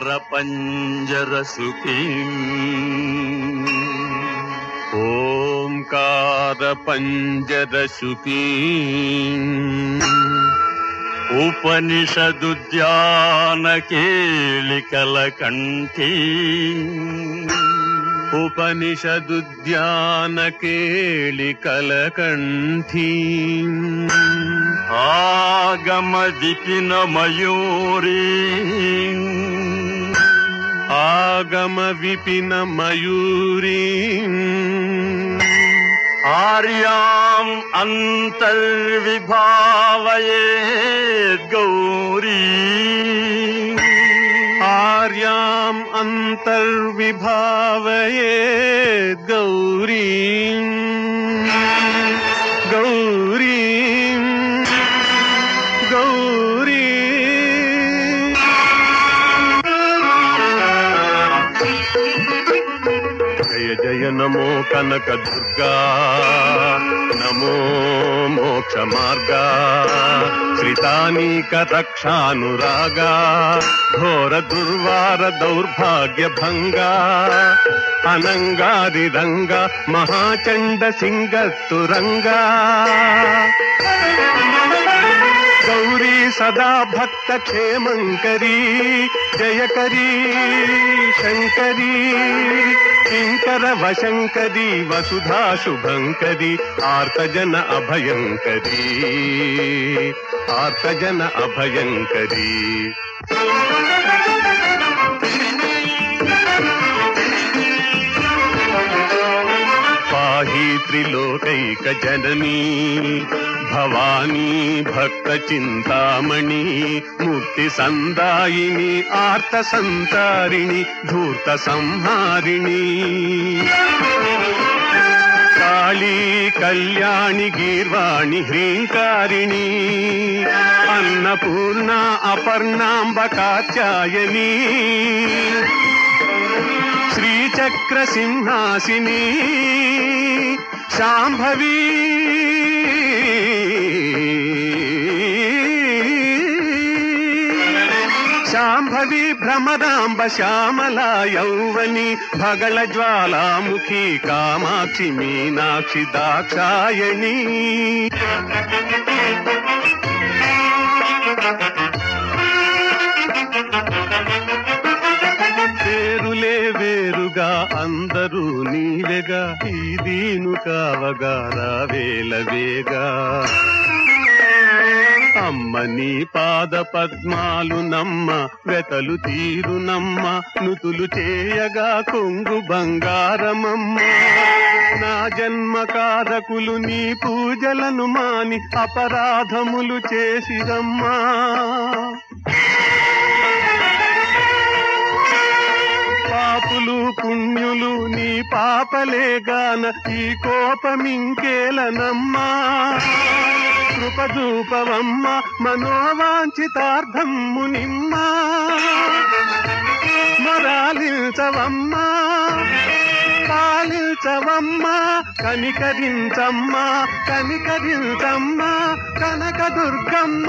पञ्जरसुकी ॐकार पञ्जरसुकी उपनिषदुद्यानकेलिकलकण्ठी उपनिषदुद्यान केळि आगम विपिन मयूरी आर्याम् अन्तर्विभावये गौरी। आर्याम् अन्तर्विभावये गौरी। నమో కనక దుర్గా నమో మోక్ష మార్గా శ్రితానీక రక్షానురాగా ఘోర దుర్వార దౌర్భాగ్య భంగా అనంగారి రంగ మహాచండ సింగ తురంగా. गौरी सदा भक्त क्षेमङ्करी जयकरी शंकर। किङ्कर वशङ्करी वसुधा शुभंकरी, आर्तजन अभयंकरी। आर्तजन अभयङ्करी पाहि त्रिलोकैकजननी భవానీ భక్త చింతామణి ముక్తి సందాయిని ఆర్త సంతారిణి ధూర్త సంహారిణి. కాళీ కళ్యాణి గీర్వాణి హ్రీంకారిణి. అన్నపూర్ణ అపర్ణాంబ శ్రీచక్ర సింహాసిని. శాంభవీ శాంభవి భ్రమరాంబ శ్యామల యౌవని భగళ జ్వాలాముఖి కామాక్షి మీనాక్షి దాక్షాయణి. పేరులే వేరుగా అందరూ నీవెగా ఈ దీను కావగా రావేల వేగా. అమ్మ నీ పాద పద్మాలు నమ్మ వెతలు తీరు నమ్మ నుతులు చేయగా కొంగు బంగారమమ్మ. నా జన్మ కారకులు నీ పూజలను మాని అపరాధములు చేసిరమ్మా. పాపులు పుణ్యులు నీ పాపలేగాన ఈ కోపమింకేలనమ్మా. కృపదూపవమ్మ మనోవాంఛితార్థమ్ము నిమ్మా మరాలించవమ్మ పాలించవమ్మ కనికరించమ్మ కనికరించమ్మ కనకదుర్గమ్మ.